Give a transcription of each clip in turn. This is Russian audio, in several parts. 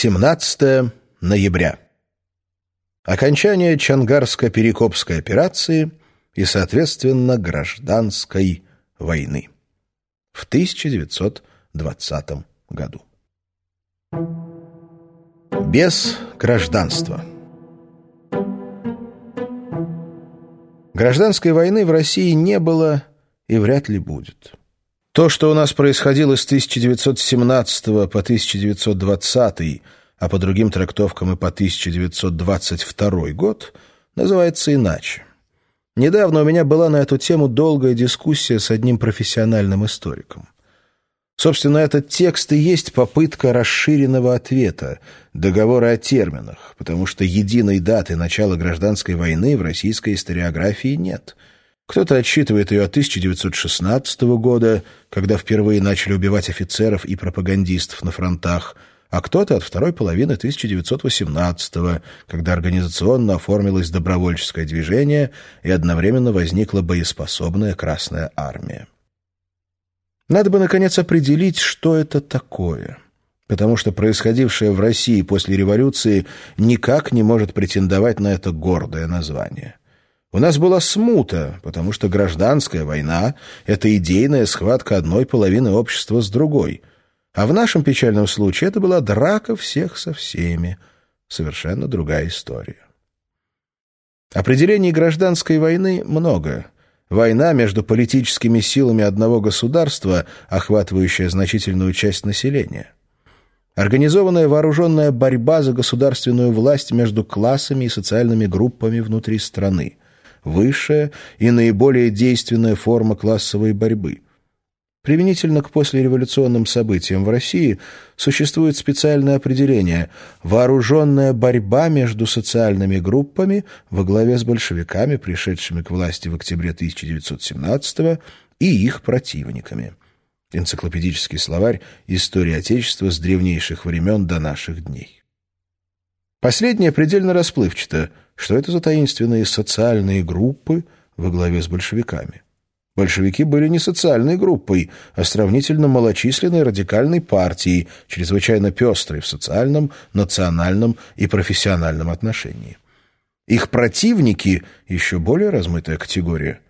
17 ноября. Окончание Чангарско-Перекопской операции и, соответственно, гражданской войны в 1920 году. Без гражданства. Гражданской войны в России не было и вряд ли будет. То, что у нас происходило с 1917 по 1920, а по другим трактовкам и по 1922 год, называется иначе. Недавно у меня была на эту тему долгая дискуссия с одним профессиональным историком. Собственно, этот текст и есть попытка расширенного ответа, договора о терминах, потому что единой даты начала гражданской войны в российской историографии нет – кто-то отсчитывает ее от 1916 года, когда впервые начали убивать офицеров и пропагандистов на фронтах, а кто-то от второй половины 1918 когда организационно оформилось добровольческое движение и одновременно возникла боеспособная Красная Армия. Надо бы, наконец, определить, что это такое, потому что происходившее в России после революции никак не может претендовать на это гордое название. У нас была смута, потому что гражданская война — это идейная схватка одной половины общества с другой. А в нашем печальном случае это была драка всех со всеми. Совершенно другая история. Определений гражданской войны много. Война между политическими силами одного государства, охватывающая значительную часть населения. Организованная вооруженная борьба за государственную власть между классами и социальными группами внутри страны высшая и наиболее действенная форма классовой борьбы. Применительно к послереволюционным событиям в России существует специальное определение «вооруженная борьба между социальными группами во главе с большевиками, пришедшими к власти в октябре 1917 и их противниками». Энциклопедический словарь «История Отечества с древнейших времен до наших дней». Последнее предельно расплывчато – что это за таинственные социальные группы во главе с большевиками. Большевики были не социальной группой, а сравнительно малочисленной радикальной партией, чрезвычайно пестрой в социальном, национальном и профессиональном отношении. Их противники – еще более размытая категория.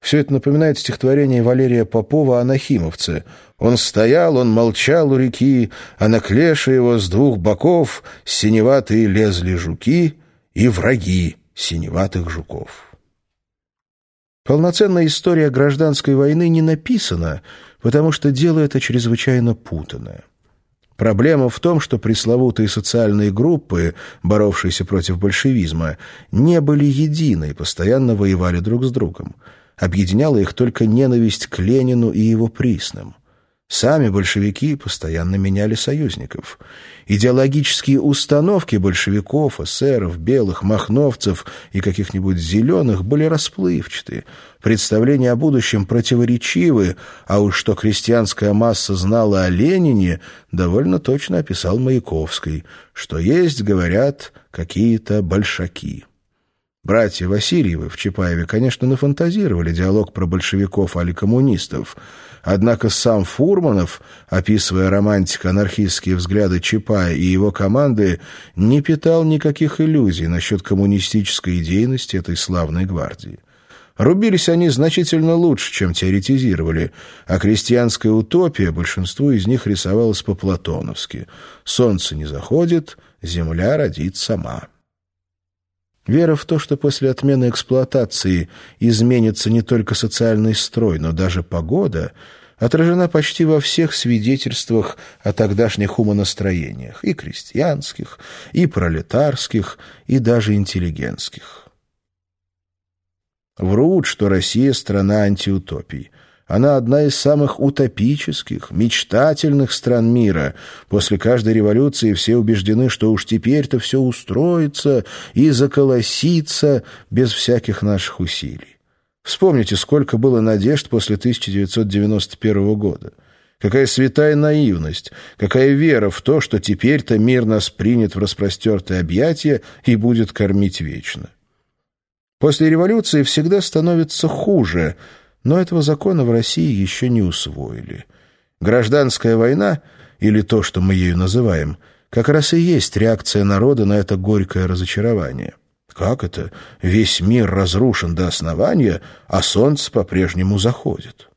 Все это напоминает стихотворение Валерия Попова о Нахимовце. «Он стоял, он молчал у реки, а на клеше его с двух боков синеватые лезли жуки, и враги синеватых жуков. Полноценная история гражданской войны не написана, потому что дело это чрезвычайно путанное. Проблема в том, что пресловутые социальные группы, боровшиеся против большевизма, не были едины и постоянно воевали друг с другом. Объединяла их только ненависть к Ленину и его присным. Сами большевики постоянно меняли союзников. Идеологические установки большевиков, эсеров, белых, махновцев и каких-нибудь зеленых были расплывчаты. Представления о будущем противоречивы, а уж что крестьянская масса знала о Ленине, довольно точно описал Маяковский, что есть, говорят, какие-то большаки. Братья Васильевы в Чапаеве, конечно, нафантазировали диалог про большевиков али коммунистов, однако сам Фурманов, описывая романтико-анархистские взгляды Чапая и его команды, не питал никаких иллюзий насчет коммунистической идейности этой славной гвардии. Рубились они значительно лучше, чем теоретизировали, а крестьянская утопия большинству из них рисовалась по-платоновски. «Солнце не заходит, земля родит сама». Вера в то, что после отмены эксплуатации изменится не только социальный строй, но даже погода, отражена почти во всех свидетельствах о тогдашних умонастроениях, и крестьянских, и пролетарских, и даже интеллигентских. Врут, что Россия — страна антиутопий. Она одна из самых утопических, мечтательных стран мира. После каждой революции все убеждены, что уж теперь-то все устроится и заколосится без всяких наших усилий. Вспомните, сколько было надежд после 1991 года. Какая святая наивность, какая вера в то, что теперь-то мир нас принят в распростертое объятие и будет кормить вечно. После революции всегда становится хуже – но этого закона в России еще не усвоили. Гражданская война, или то, что мы ею называем, как раз и есть реакция народа на это горькое разочарование. Как это? Весь мир разрушен до основания, а солнце по-прежнему заходит.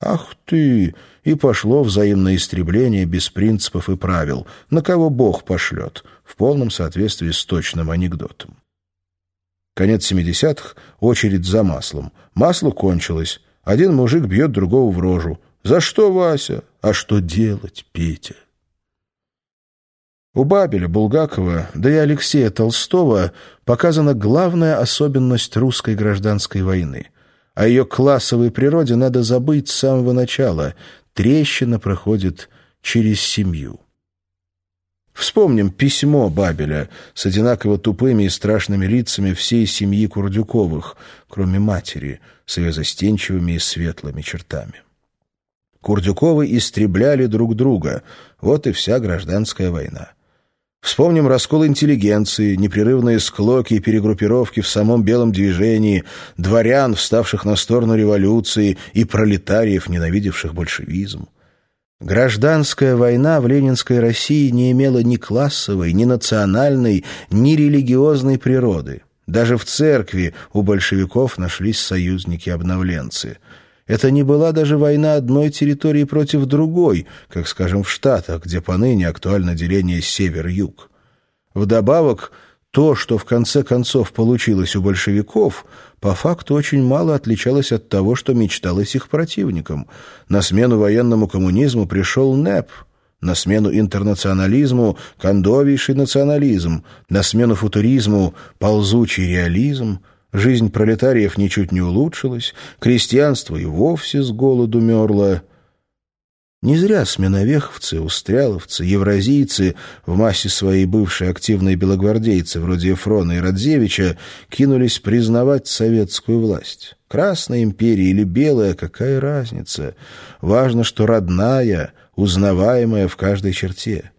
Ах ты! И пошло взаимное истребление без принципов и правил. На кого Бог пошлет? В полном соответствии с точным анекдотом. Конец 70-х, очередь за маслом. Масло кончилось. Один мужик бьет другого в рожу. «За что, Вася? А что делать, Петя?» У Бабеля, Булгакова, да и Алексея Толстого показана главная особенность русской гражданской войны. О ее классовой природе надо забыть с самого начала. Трещина проходит через семью. Вспомним письмо Бабеля с одинаково тупыми и страшными лицами всей семьи Курдюковых, кроме матери, с ее застенчивыми и светлыми чертами. Курдюковы истребляли друг друга. Вот и вся гражданская война. Вспомним раскол интеллигенции, непрерывные склоки и перегруппировки в самом белом движении, дворян, вставших на сторону революции, и пролетариев, ненавидевших большевизм. Гражданская война в ленинской России не имела ни классовой, ни национальной, ни религиозной природы. Даже в церкви у большевиков нашлись союзники-обновленцы. Это не была даже война одной территории против другой, как, скажем, в Штатах, где поныне актуально деление север-юг. Вдобавок, то, что в конце концов получилось у большевиков, по факту очень мало отличалось от того, что мечталось их противникам. На смену военному коммунизму пришел НЭП, на смену интернационализму – кондовейший национализм, на смену футуризму – ползучий реализм. Жизнь пролетариев ничуть не улучшилась, крестьянство и вовсе с голоду мерло – не зря сменовеховцы, устряловцы, евразийцы, в массе своей бывшие активные белогвардейцы, вроде Ефрона и Радзевича, кинулись признавать советскую власть. Красная империя или белая, какая разница? Важно, что родная, узнаваемая в каждой черте.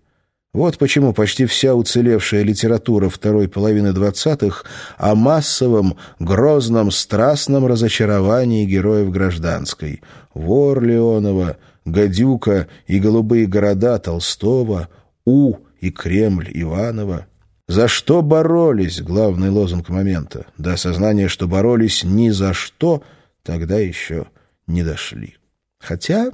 Вот почему почти вся уцелевшая литература второй половины двадцатых о массовом, грозном, страстном разочаровании героев гражданской. Вор Леонова — Гадюка и голубые города Толстого, У и Кремль Иванова. За что боролись, главный лозунг момента. До осознания, что боролись ни за что, тогда еще не дошли. Хотя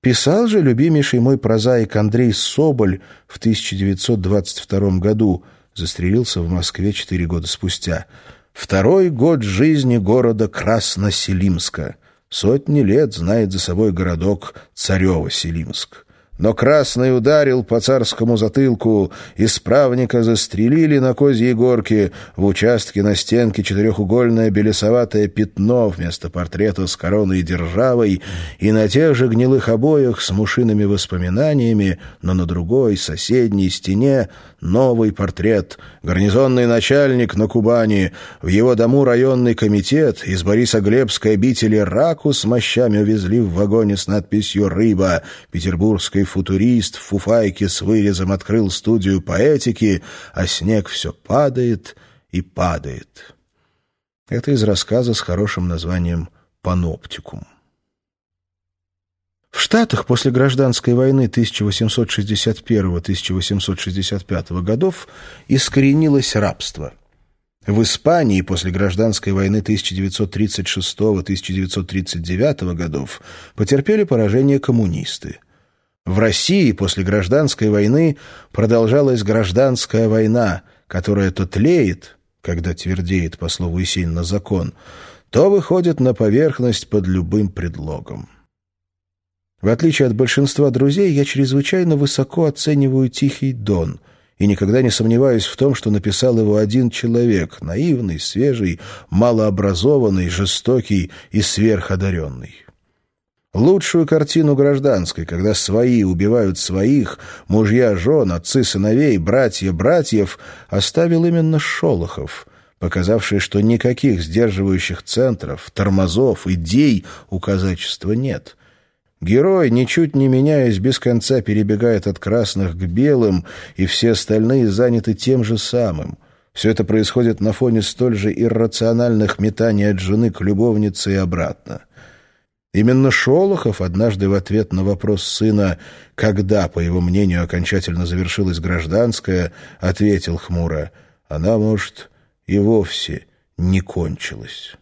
писал же любимейший мой прозаик Андрей Соболь в 1922 году, застрелился в Москве четыре года спустя. «Второй год жизни города Красноселимска». Сотни лет знает за собой городок Царево-Селимск. Но Красный ударил по царскому затылку, исправника застрелили на Козьей горке, в участке на стенке четырехугольное белесоватое пятно вместо портрета с короной и державой, и на тех же гнилых обоях с мушиными воспоминаниями, но на другой, соседней стене, новый портрет, гарнизонный начальник на Кубани, в его дому районный комитет, из Борисоглебской обители раку с мощами увезли в вагоне с надписью «Рыба», петербургской футурист в фуфайке с вырезом открыл студию поэтики, а снег все падает и падает. Это из рассказа с хорошим названием «Паноптикум». В Штатах после гражданской войны 1861-1865 годов искоренилось рабство. В Испании после гражданской войны 1936-1939 годов потерпели поражение коммунисты. В России после гражданской войны продолжалась гражданская война, которая то тлеет, когда твердеет, по слову Есенина, закон, то выходит на поверхность под любым предлогом. В отличие от большинства друзей, я чрезвычайно высоко оцениваю «Тихий дон» и никогда не сомневаюсь в том, что написал его один человек, наивный, свежий, малообразованный, жестокий и сверходаренный. Лучшую картину гражданской, когда свои убивают своих, мужья жен, отцы сыновей, братья братьев, оставил именно Шолохов, показавший, что никаких сдерживающих центров, тормозов, идей у казачества нет. Герой, ничуть не меняясь, без конца перебегает от красных к белым, и все остальные заняты тем же самым. Все это происходит на фоне столь же иррациональных метаний от жены к любовнице и обратно. Именно Шолохов однажды в ответ на вопрос сына, когда, по его мнению, окончательно завершилась гражданская, ответил хмуро, она, может, и вовсе не кончилась.